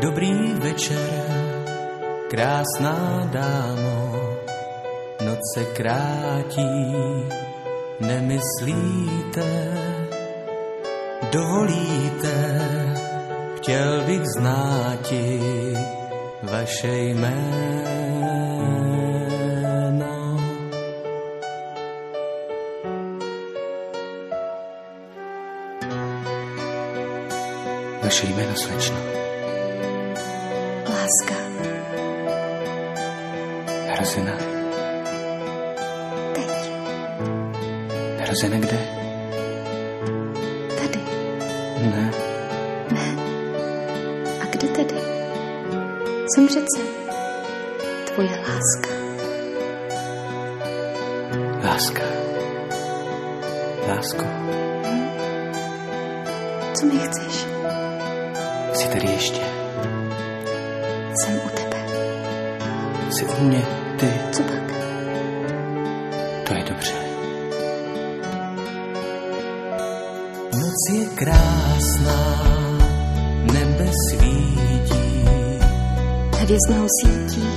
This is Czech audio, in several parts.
Dobrý večer, krásná dámo, noc se krátí, nemyslíte, dovolíte, chtěl bych znáti vaše jméno. Vaše jméno, slečno. Láska. Narozena. Teď. Narozena kde? Tady. Ne. Ne. A kde tedy? Jsem přece tvoje láska. Láska. Lásko, Co mi chceš? jsi tady ještě. Jsi u mě, ty. Co pak? To je dobře. Noc je krásná, nebe svítí, Hvězdnou sítí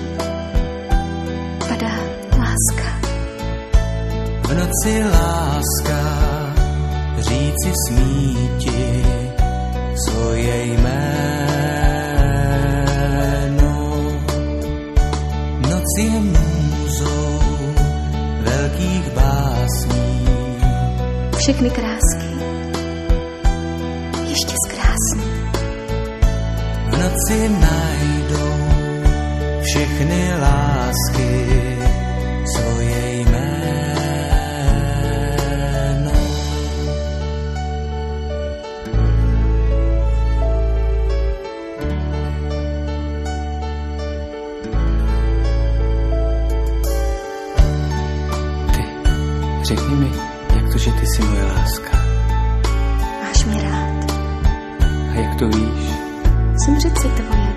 padá láska. v noci láska říci smíti svoje jméno. Všechny krásky. Ještě zkrásný. v noci najdou všechny lásky svoje jméno. Ty, řekni mi, jak to, že ty jsi moje láska. Máš mě rád. A jak to víš? Jsem přece tvoje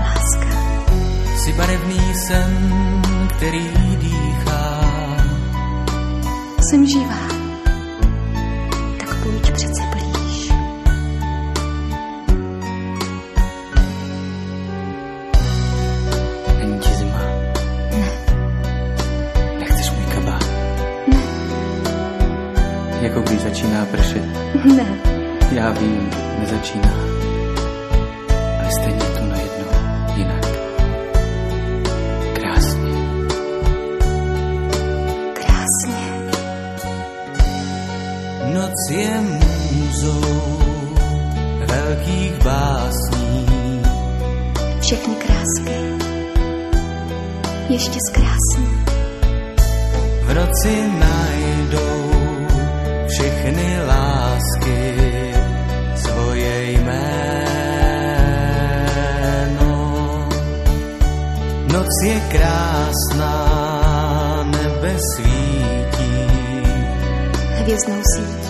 láska. Jsi barevný sen, který dýchá, Jsem živá. Tak pojď přece blíž. Jako když začíná pršet. ne. Já vím, nezačíná. Ale stejně to najednou jinak. Krásně. Krásně. noc je můzou velkých básní. Všechny krásky. Ještě zkrásný. V noci najdou všechny lásky svoje jméno. Noc je krásná, nebe svítí, Hvězdnou sítí